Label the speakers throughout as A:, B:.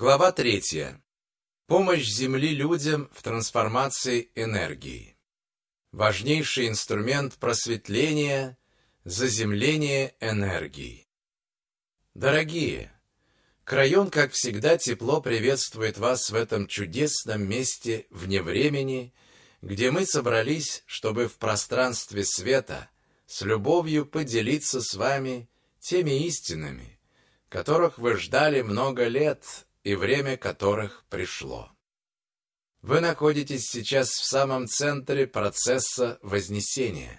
A: Глава третья. Помощь Земли людям в трансформации энергии. Важнейший инструмент просветления – заземление энергии. Дорогие, Крайон, как всегда, тепло приветствует вас в этом чудесном месте вне времени, где мы собрались, чтобы в пространстве света с любовью поделиться с вами теми истинами, которых вы ждали много лет и время которых пришло. Вы находитесь сейчас в самом центре процесса Вознесения.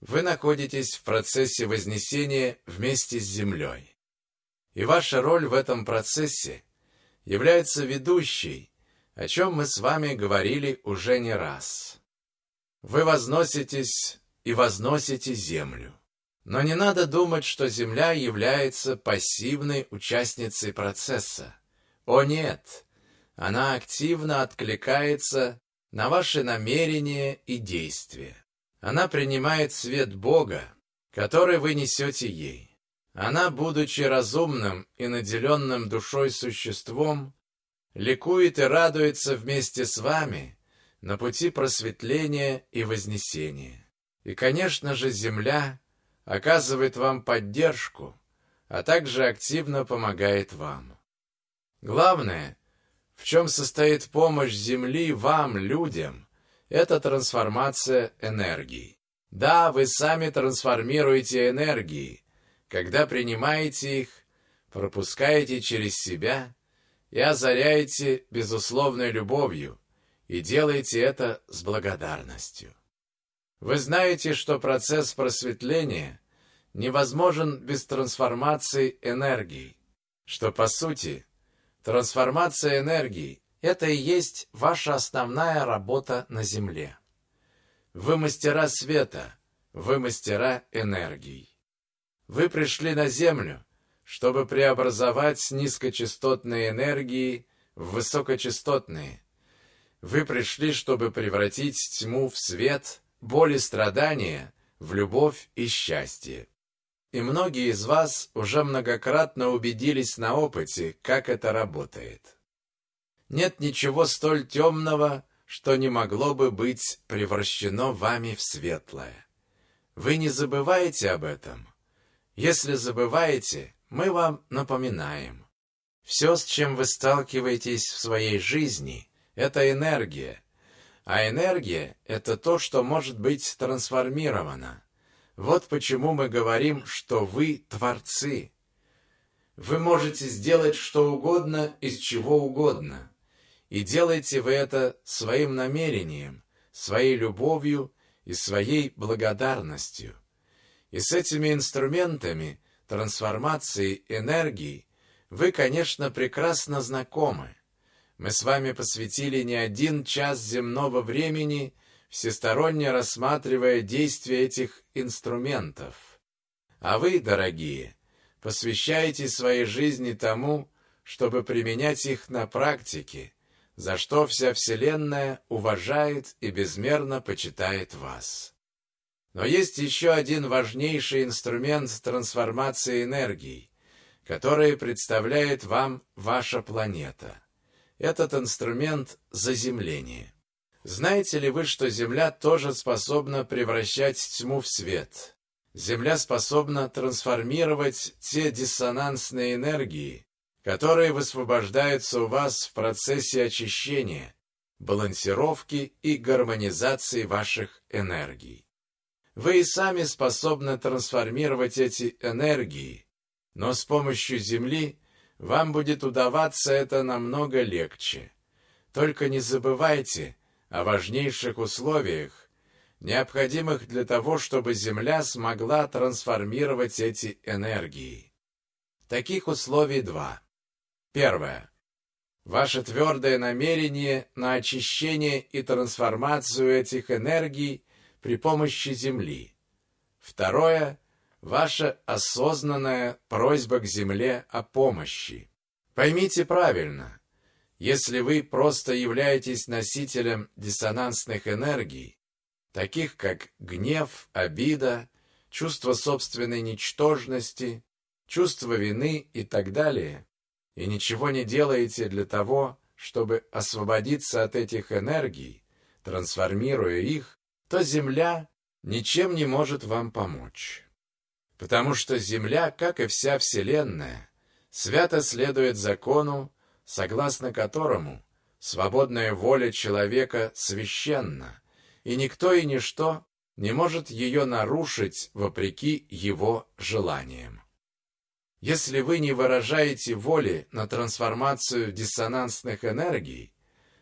A: Вы находитесь в процессе Вознесения вместе с Землей. И ваша роль в этом процессе является ведущей, о чем мы с вами говорили уже не раз. Вы возноситесь и возносите Землю. Но не надо думать, что Земля является пассивной участницей процесса. О нет! Она активно откликается на ваши намерения и действия. Она принимает свет Бога, который вы несете ей. Она, будучи разумным и наделенным душой существом, ликует и радуется вместе с вами на пути просветления и вознесения. И, конечно же, Земля оказывает вам поддержку, а также активно помогает вам. Главное, в чем состоит помощь Земли вам, людям, это трансформация энергии. Да, вы сами трансформируете энергии, когда принимаете их, пропускаете через себя и озаряете безусловной любовью, и делаете это с благодарностью. Вы знаете, что процесс просветления невозможен без трансформации энергии, что, по сути, Трансформация энергии – это и есть ваша основная работа на Земле. Вы мастера света, вы мастера энергии. Вы пришли на Землю, чтобы преобразовать низкочастотные энергии в высокочастотные. Вы пришли, чтобы превратить тьму в свет, боль и страдания в любовь и счастье. И многие из вас уже многократно убедились на опыте, как это работает. Нет ничего столь темного, что не могло бы быть превращено вами в светлое. Вы не забываете об этом? Если забываете, мы вам напоминаем. Все, с чем вы сталкиваетесь в своей жизни, это энергия. А энергия – это то, что может быть трансформировано. Вот почему мы говорим, что вы творцы. Вы можете сделать что угодно из чего угодно. И делаете вы это своим намерением, своей любовью и своей благодарностью. И с этими инструментами трансформации энергии вы, конечно, прекрасно знакомы. Мы с вами посвятили не один час земного времени – всесторонне рассматривая действия этих инструментов. А вы, дорогие, посвящаете своей жизни тому, чтобы применять их на практике, за что вся Вселенная уважает и безмерно почитает вас. Но есть еще один важнейший инструмент трансформации энергии, который представляет вам ваша планета. Этот инструмент – заземление. Знаете ли вы, что Земля тоже способна превращать тьму в свет? Земля способна трансформировать те диссонансные энергии, которые высвобождаются у вас в процессе очищения, балансировки и гармонизации ваших энергий. Вы и сами способны трансформировать эти энергии, но с помощью Земли вам будет удаваться это намного легче. Только не забывайте – о важнейших условиях, необходимых для того, чтобы Земля смогла трансформировать эти энергии. Таких условий два. Первое. Ваше твердое намерение на очищение и трансформацию этих энергий при помощи Земли. Второе. Ваша осознанная просьба к Земле о помощи. Поймите правильно, если вы просто являетесь носителем диссонансных энергий, таких как гнев, обида, чувство собственной ничтожности, чувство вины и так далее, и ничего не делаете для того, чтобы освободиться от этих энергий, трансформируя их, то Земля ничем не может вам помочь. Потому что Земля, как и вся Вселенная, свято следует закону, согласно которому свободная воля человека священна, и никто и ничто не может ее нарушить вопреки его желаниям. Если вы не выражаете воли на трансформацию диссонансных энергий,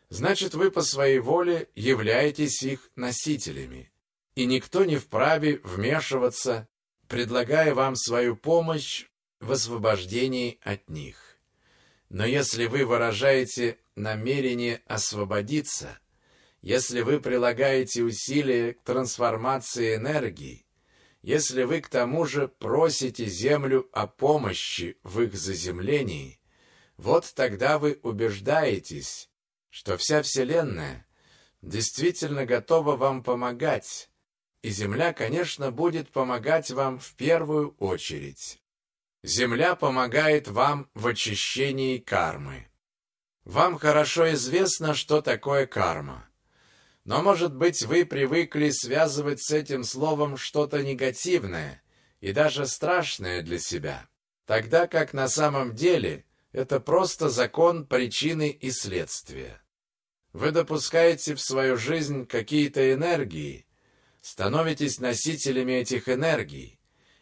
A: значит вы по своей воле являетесь их носителями, и никто не вправе вмешиваться, предлагая вам свою помощь в освобождении от них. Но если вы выражаете намерение освободиться, если вы прилагаете усилия к трансформации энергии, если вы к тому же просите Землю о помощи в их заземлении, вот тогда вы убеждаетесь, что вся Вселенная действительно готова вам помогать, и Земля, конечно, будет помогать вам в первую очередь. Земля помогает вам в очищении кармы. Вам хорошо известно, что такое карма. Но, может быть, вы привыкли связывать с этим словом что-то негативное и даже страшное для себя, тогда как на самом деле это просто закон причины и следствия. Вы допускаете в свою жизнь какие-то энергии, становитесь носителями этих энергий,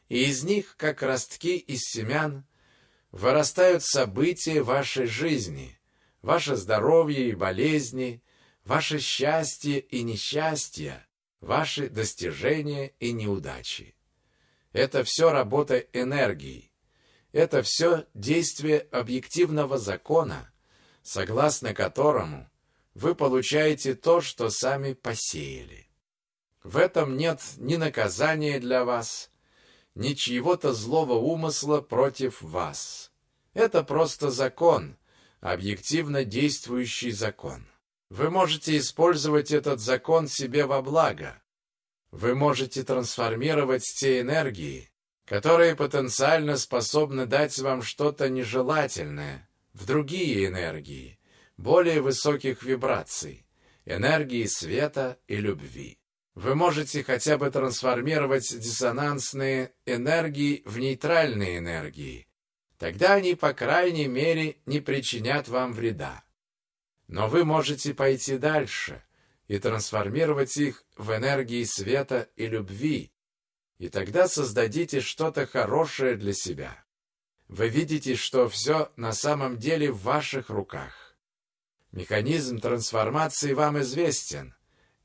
A: и из них, как ростки из семян, вырастают события вашей жизни, ваше здоровье и болезни, ваше счастье и несчастье, ваши достижения и неудачи. Это все работа энергии. Это все действие объективного закона, согласно которому вы получаете то, что сами посеяли. В этом нет ни наказания для вас, ни чьего-то злого умысла против вас. Это просто закон, объективно действующий закон. Вы можете использовать этот закон себе во благо. Вы можете трансформировать те энергии, которые потенциально способны дать вам что-то нежелательное, в другие энергии, более высоких вибраций, энергии света и любви. Вы можете хотя бы трансформировать диссонансные энергии в нейтральные энергии. Тогда они, по крайней мере, не причинят вам вреда. Но вы можете пойти дальше и трансформировать их в энергии света и любви, и тогда создадите что-то хорошее для себя. Вы видите, что все на самом деле в ваших руках. Механизм трансформации вам известен.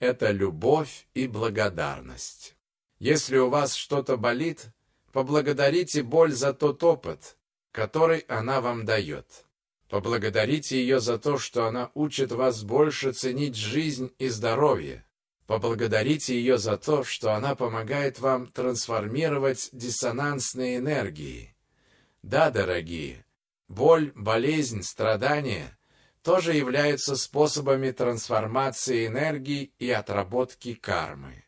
A: Это любовь и благодарность. Если у вас что-то болит, поблагодарите боль за тот опыт, который она вам дает. Поблагодарите ее за то, что она учит вас больше ценить жизнь и здоровье. Поблагодарите ее за то, что она помогает вам трансформировать диссонансные энергии. Да, дорогие, боль, болезнь, страдания тоже являются способами трансформации энергии и отработки кармы.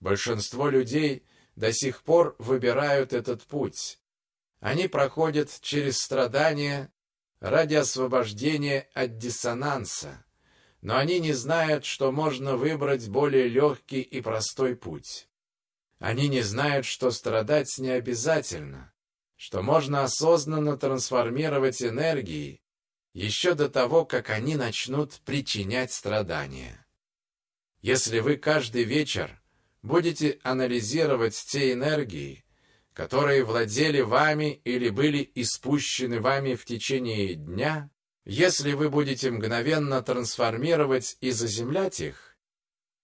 A: Большинство людей до сих пор выбирают этот путь. Они проходят через страдания ради освобождения от диссонанса, но они не знают, что можно выбрать более легкий и простой путь. Они не знают, что страдать не обязательно, что можно осознанно трансформировать энергии еще до того, как они начнут причинять страдания. Если вы каждый вечер будете анализировать те энергии, которые владели вами или были испущены вами в течение дня, если вы будете мгновенно трансформировать и заземлять их,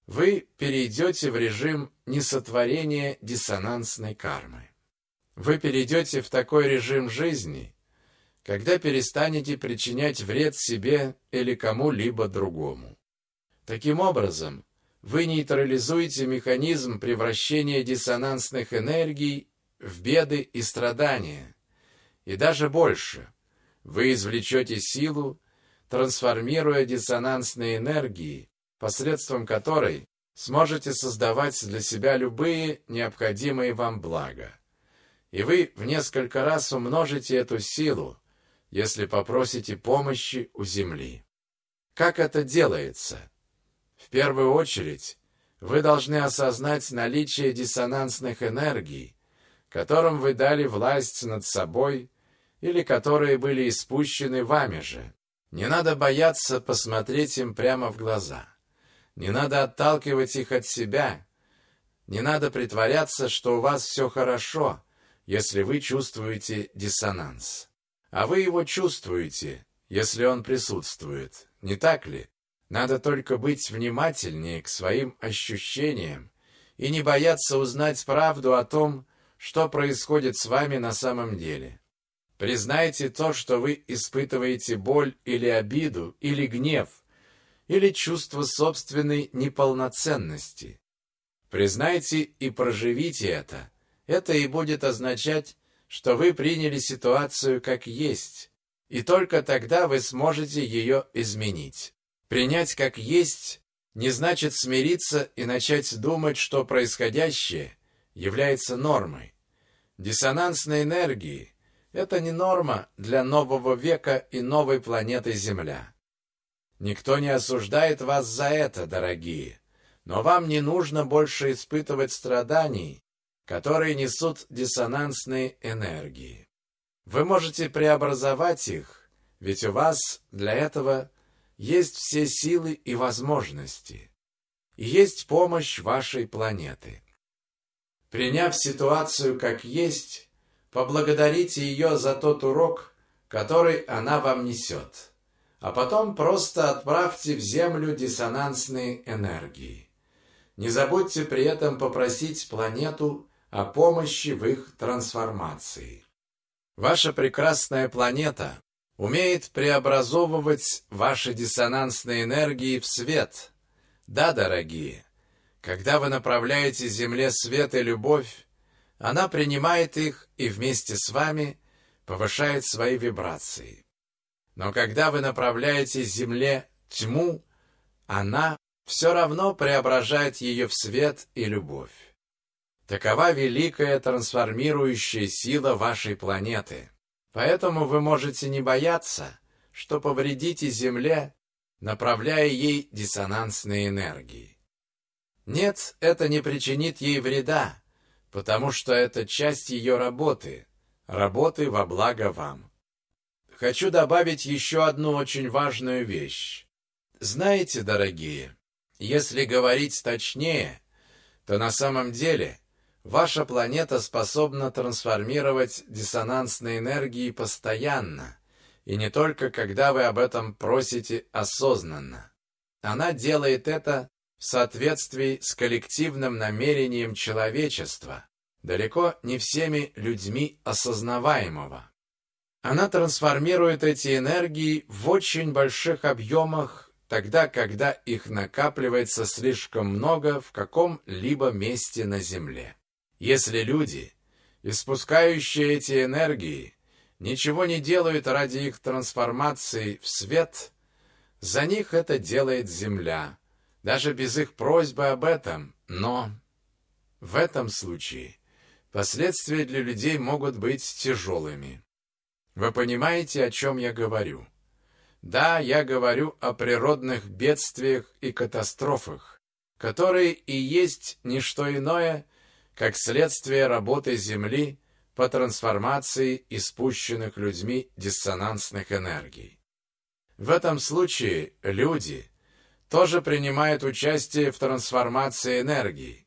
A: вы перейдете в режим несотворения диссонансной кармы. Вы перейдете в такой режим жизни, когда перестанете причинять вред себе или кому-либо другому. Таким образом, вы нейтрализуете механизм превращения диссонансных энергий в беды и страдания. И даже больше. Вы извлечете силу, трансформируя диссонансные энергии, посредством которой сможете создавать для себя любые необходимые вам блага. И вы в несколько раз умножите эту силу, если попросите помощи у Земли. Как это делается? В первую очередь, вы должны осознать наличие диссонансных энергий, которым вы дали власть над собой или которые были испущены вами же. Не надо бояться посмотреть им прямо в глаза. Не надо отталкивать их от себя. Не надо притворяться, что у вас все хорошо, если вы чувствуете диссонанс. А вы его чувствуете, если он присутствует, не так ли? Надо только быть внимательнее к своим ощущениям и не бояться узнать правду о том, что происходит с вами на самом деле. Признайте то, что вы испытываете боль или обиду, или гнев, или чувство собственной неполноценности. Признайте и проживите это. Это и будет означать, что вы приняли ситуацию как есть, и только тогда вы сможете ее изменить. Принять как есть не значит смириться и начать думать, что происходящее является нормой. Диссонансные энергии – это не норма для нового века и новой планеты Земля. Никто не осуждает вас за это, дорогие, но вам не нужно больше испытывать страданий, которые несут диссонансные энергии. Вы можете преобразовать их, ведь у вас для этого есть все силы и возможности. И есть помощь вашей планеты. Приняв ситуацию как есть, поблагодарите ее за тот урок, который она вам несет. А потом просто отправьте в Землю диссонансные энергии. Не забудьте при этом попросить планету о помощи в их трансформации. Ваша прекрасная планета умеет преобразовывать ваши диссонансные энергии в свет. Да, дорогие, когда вы направляете Земле свет и любовь, она принимает их и вместе с вами повышает свои вибрации. Но когда вы направляете Земле тьму, она все равно преображает ее в свет и любовь. Такова великая трансформирующая сила вашей планеты. Поэтому вы можете не бояться, что повредите Земле, направляя ей диссонансные энергии. Нет, это не причинит ей вреда, потому что это часть ее работы, работы во благо вам. Хочу добавить еще одну очень важную вещь. Знаете, дорогие, если говорить точнее, то на самом деле Ваша планета способна трансформировать диссонансные энергии постоянно, и не только когда вы об этом просите осознанно. Она делает это в соответствии с коллективным намерением человечества, далеко не всеми людьми осознаваемого. Она трансформирует эти энергии в очень больших объемах тогда, когда их накапливается слишком много в каком-либо месте на Земле. Если люди, испускающие эти энергии, ничего не делают ради их трансформации в свет, за них это делает Земля, даже без их просьбы об этом, но в этом случае последствия для людей могут быть тяжелыми. Вы понимаете, о чем я говорю? Да, я говорю о природных бедствиях и катастрофах, которые и есть не что иное, как следствие работы Земли по трансформации испущенных людьми диссонансных энергий. В этом случае люди тоже принимают участие в трансформации энергии,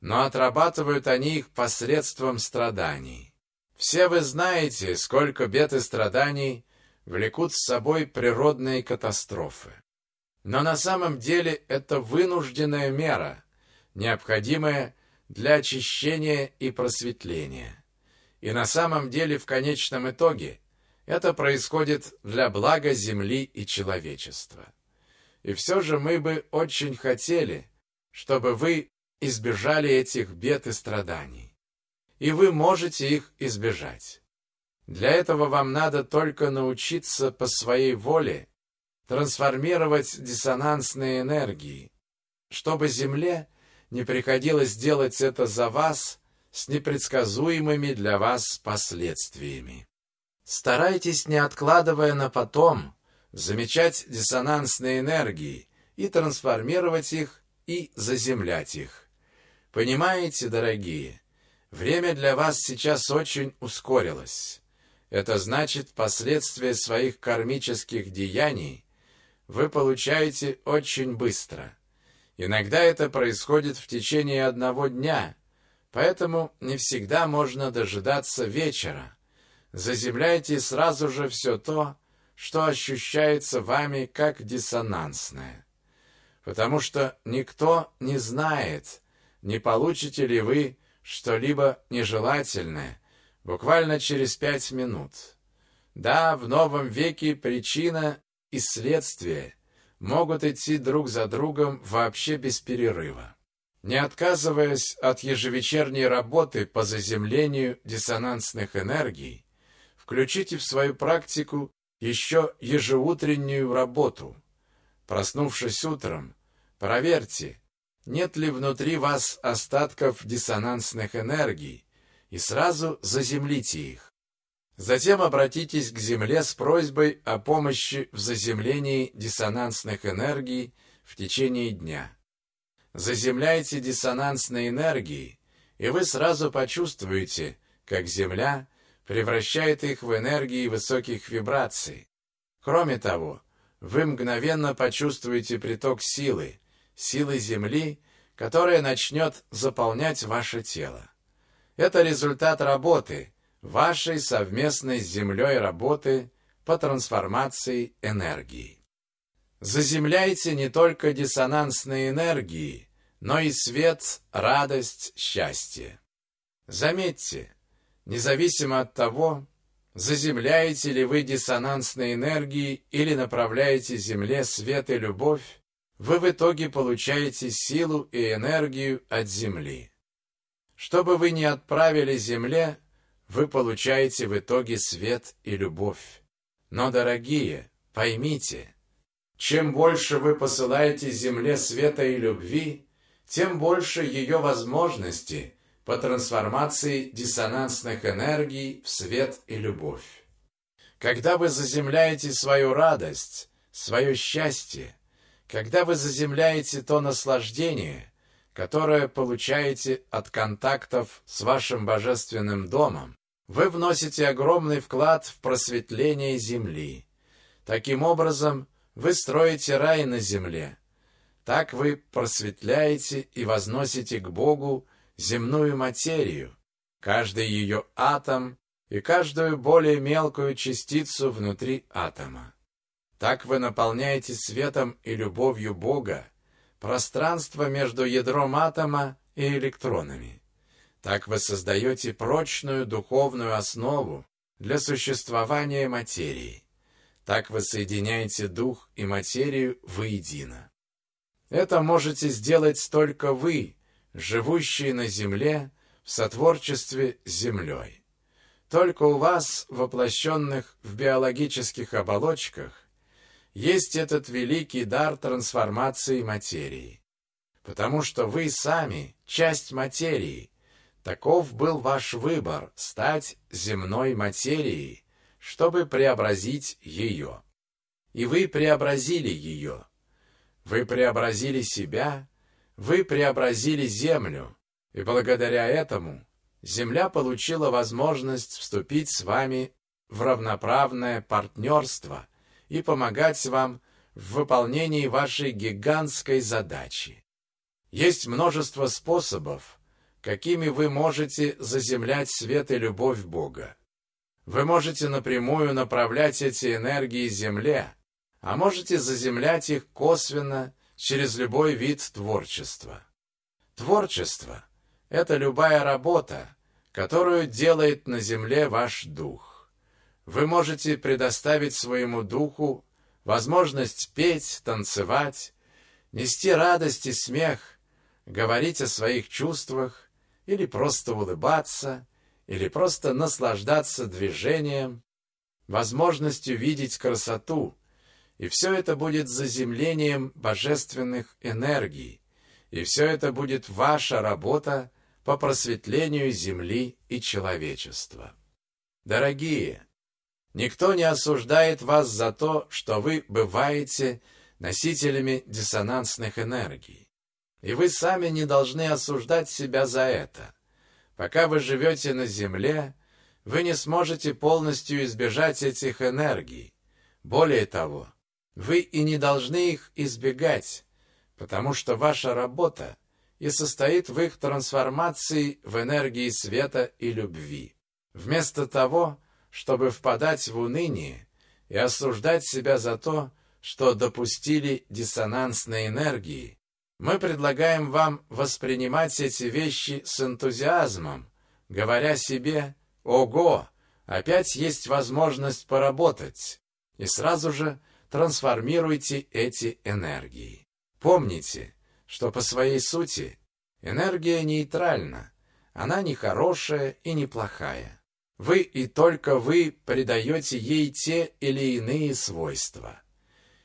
A: но отрабатывают они их посредством страданий. Все вы знаете, сколько бед и страданий влекут с собой природные катастрофы. Но на самом деле это вынужденная мера, необходимая для очищения и просветления. И на самом деле в конечном итоге это происходит для блага Земли и человечества. И все же мы бы очень хотели, чтобы вы избежали этих бед и страданий. И вы можете их избежать. Для этого вам надо только научиться по своей воле трансформировать диссонансные энергии, чтобы Земле не приходилось делать это за вас с непредсказуемыми для вас последствиями. Старайтесь, не откладывая на потом, замечать диссонансные энергии и трансформировать их и заземлять их. Понимаете, дорогие, время для вас сейчас очень ускорилось. Это значит, последствия своих кармических деяний вы получаете очень быстро. Иногда это происходит в течение одного дня, поэтому не всегда можно дожидаться вечера. Заземляйте сразу же все то, что ощущается вами как диссонансное. Потому что никто не знает, не получите ли вы что-либо нежелательное буквально через пять минут. Да, в новом веке причина и следствие могут идти друг за другом вообще без перерыва. Не отказываясь от ежевечерней работы по заземлению диссонансных энергий, включите в свою практику еще ежеутреннюю работу. Проснувшись утром, проверьте, нет ли внутри вас остатков диссонансных энергий, и сразу заземлите их. Затем обратитесь к Земле с просьбой о помощи в заземлении диссонансных энергий в течение дня. Заземляйте диссонансные энергии, и вы сразу почувствуете, как Земля превращает их в энергии высоких вибраций. Кроме того, вы мгновенно почувствуете приток силы, силы Земли, которая начнет заполнять ваше тело. Это результат работы – вашей совместной с Землей работы по трансформации энергии. Заземляйте не только диссонансные энергии, но и свет, радость, счастье. Заметьте, независимо от того, заземляете ли вы диссонансные энергии или направляете Земле свет и любовь, вы в итоге получаете силу и энергию от Земли. Что бы вы ни отправили Земле, вы получаете в итоге свет и любовь. Но, дорогие, поймите, чем больше вы посылаете Земле света и любви, тем больше ее возможности по трансформации диссонансных энергий в свет и любовь. Когда вы заземляете свою радость, свое счастье, когда вы заземляете то наслаждение, которое получаете от контактов с вашим божественным домом, вы вносите огромный вклад в просветление Земли. Таким образом, вы строите рай на земле. Так вы просветляете и возносите к Богу земную материю, каждый ее атом и каждую более мелкую частицу внутри атома. Так вы наполняете светом и любовью Бога пространство между ядром атома и электронами. Так вы создаете прочную духовную основу для существования материи. Так вы соединяете дух и материю воедино. Это можете сделать только вы, живущие на земле в сотворчестве с землей. Только у вас, воплощенных в биологических оболочках, есть этот великий дар трансформации материи. Потому что вы сами часть материи. Таков был ваш выбор – стать земной материей, чтобы преобразить ее. И вы преобразили ее. Вы преобразили себя, вы преобразили землю, и благодаря этому земля получила возможность вступить с вами в равноправное партнерство – и помогать вам в выполнении вашей гигантской задачи. Есть множество способов, какими вы можете заземлять свет и любовь Бога. Вы можете напрямую направлять эти энергии Земле, а можете заземлять их косвенно через любой вид творчества. Творчество – это любая работа, которую делает на Земле ваш дух. Вы можете предоставить своему духу возможность петь, танцевать, нести радость и смех, говорить о своих чувствах или просто улыбаться, или просто наслаждаться движением, возможностью видеть красоту, и все это будет заземлением божественных энергий, и все это будет ваша работа по просветлению Земли и человечества. Дорогие, Никто не осуждает вас за то, что вы бываете носителями диссонансных энергий. И вы сами не должны осуждать себя за это. Пока вы живете на Земле, вы не сможете полностью избежать этих энергий. Более того, вы и не должны их избегать, потому что ваша работа и состоит в их трансформации в энергии света и любви. Вместо того, чтобы впадать в уныние и осуждать себя за то, что допустили диссонансные энергии, мы предлагаем вам воспринимать эти вещи с энтузиазмом, говоря себе «Ого! Опять есть возможность поработать!» и сразу же трансформируйте эти энергии. Помните, что по своей сути энергия нейтральна, она не хорошая и не плохая. Вы и только вы придаете ей те или иные свойства.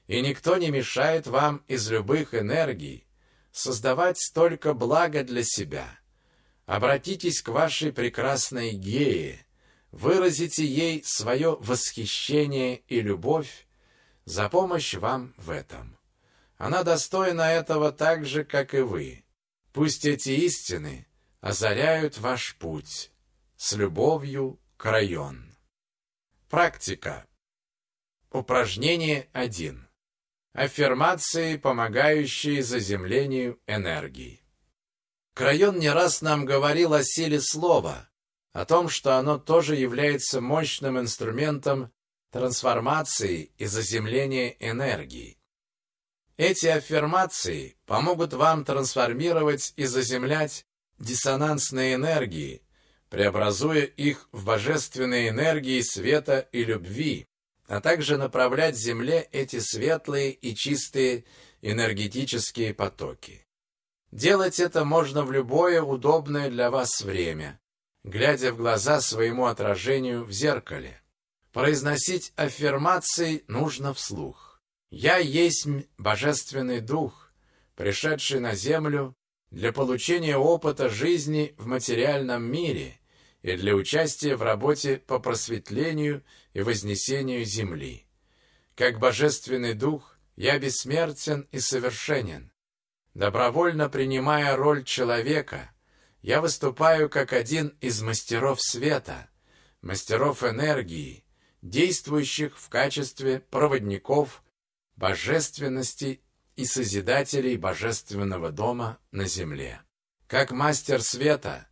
A: И никто не мешает вам из любых энергий создавать столько блага для себя. Обратитесь к вашей прекрасной гее, выразите ей свое восхищение и любовь за помощь вам в этом. Она достойна этого так же, как и вы. Пусть эти истины озаряют ваш путь. С любовью, Крайон. Практика. Упражнение 1. Аффирмации, помогающие заземлению энергии. Крайон не раз нам говорил о силе слова, о том, что оно тоже является мощным инструментом трансформации и заземления энергии. Эти аффирмации помогут вам трансформировать и заземлять диссонансные энергии, преобразуя их в божественные энергии света и любви, а также направлять Земле эти светлые и чистые энергетические потоки. Делать это можно в любое удобное для вас время, глядя в глаза своему отражению в зеркале. Произносить аффирмации нужно вслух. Я есть Божественный Дух, пришедший на землю для получения опыта жизни в материальном мире и для участия в работе по просветлению и вознесению земли. Как Божественный Дух я бессмертен и совершенен. Добровольно принимая роль человека, я выступаю как один из мастеров света, мастеров энергии, действующих в качестве проводников божественности и созидателей божественного дома на земле. Как мастер света,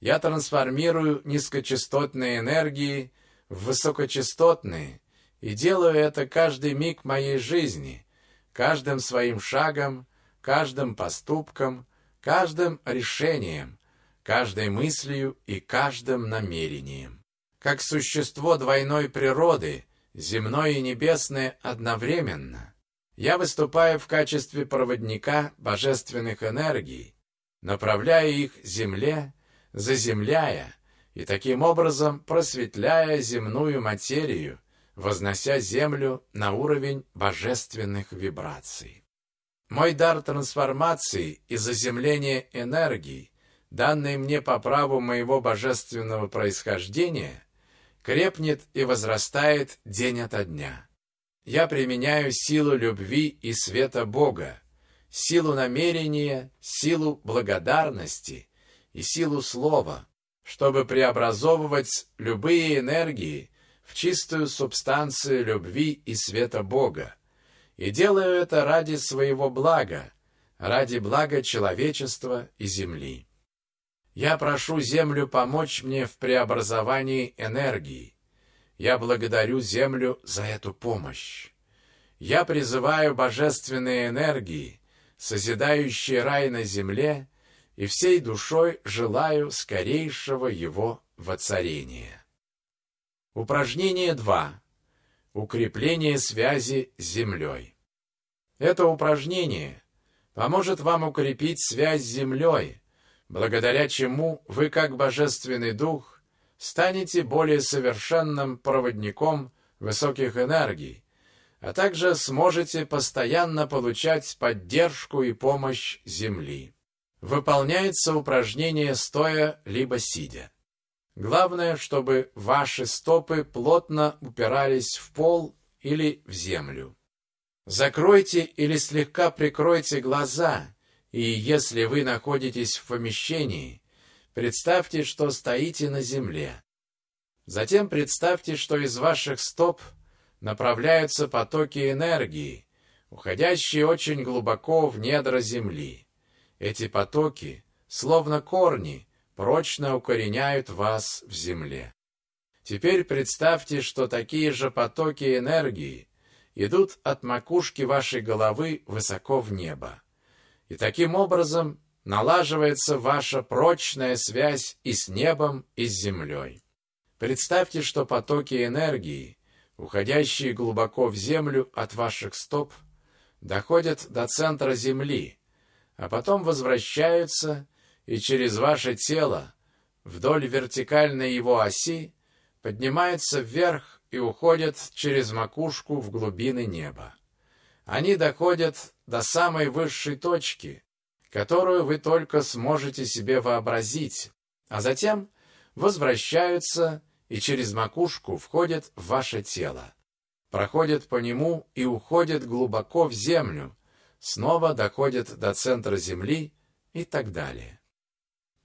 A: я трансформирую низкочастотные энергии в высокочастотные и делаю это каждый миг моей жизни, каждым своим шагом, каждым поступком, каждым решением, каждой мыслью и каждым намерением. Как существо двойной природы, земной и небесное одновременно, я выступаю в качестве проводника божественных энергий, направляя их Земле, заземляя и таким образом просветляя земную материю, вознося Землю на уровень божественных вибраций. Мой дар трансформации и заземления энергии, данный мне по праву моего божественного происхождения, крепнет и возрастает день ото дня. Я применяю силу любви и света Бога, силу намерения, силу благодарности и силу слова, чтобы преобразовывать любые энергии в чистую субстанцию любви и света Бога. И делаю это ради своего блага, ради блага человечества и Земли. Я прошу Землю помочь мне в преобразовании энергии, я благодарю Землю за эту помощь. Я призываю божественные энергии, созидающие рай на земле, и всей душой желаю скорейшего его воцарения. Упражнение 2. Укрепление связи с землей. Это упражнение поможет вам укрепить связь с землей, благодаря чему вы, как Божественный Дух, станете более совершенным проводником высоких энергий, а также сможете постоянно получать поддержку и помощь Земли. Выполняется упражнение стоя либо сидя. Главное, чтобы ваши стопы плотно упирались в пол или в землю. Закройте или слегка прикройте глаза, и если вы находитесь в помещении, представьте, что стоите на земле. Затем представьте, что из ваших стоп направляются потоки энергии, уходящие очень глубоко в недра земли. Эти потоки, словно корни, прочно укореняют вас в земле. Теперь представьте, что такие же потоки энергии идут от макушки вашей головы высоко в небо. И таким образом налаживается ваша прочная связь и с небом, и с землей. Представьте, что потоки энергии, уходящие глубоко в землю от ваших стоп, доходят до центра Земли, а потом возвращаются и через ваше тело вдоль вертикальной его оси поднимаются вверх и уходят через макушку в глубины неба. Они доходят до самой высшей точки, которую вы только сможете себе вообразить, а затем возвращаются и через макушку входят в ваше тело, проходят по нему и уходят глубоко в землю, снова доходят до центра Земли и так далее.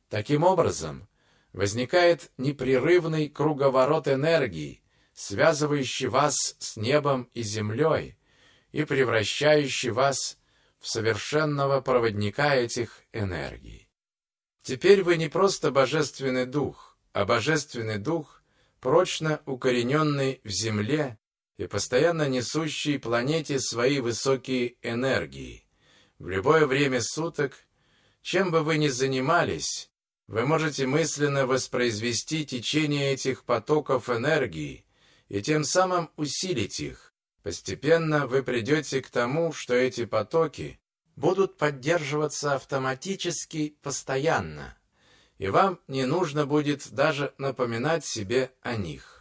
A: Таким образом, возникает непрерывный круговорот энергии, связывающий вас с небом и землей и превращающий вас в совершенного проводника этих энергий. Теперь вы не просто божественный дух, а божественный дух, прочно укорененный в земле и постоянно несущий планете свои высокие энергии. В любое время суток, чем бы вы ни занимались, вы можете мысленно воспроизвести течение этих потоков энергии и тем самым усилить их. Постепенно вы придете к тому, что эти потоки будут поддерживаться автоматически постоянно, и вам не нужно будет даже напоминать себе о них.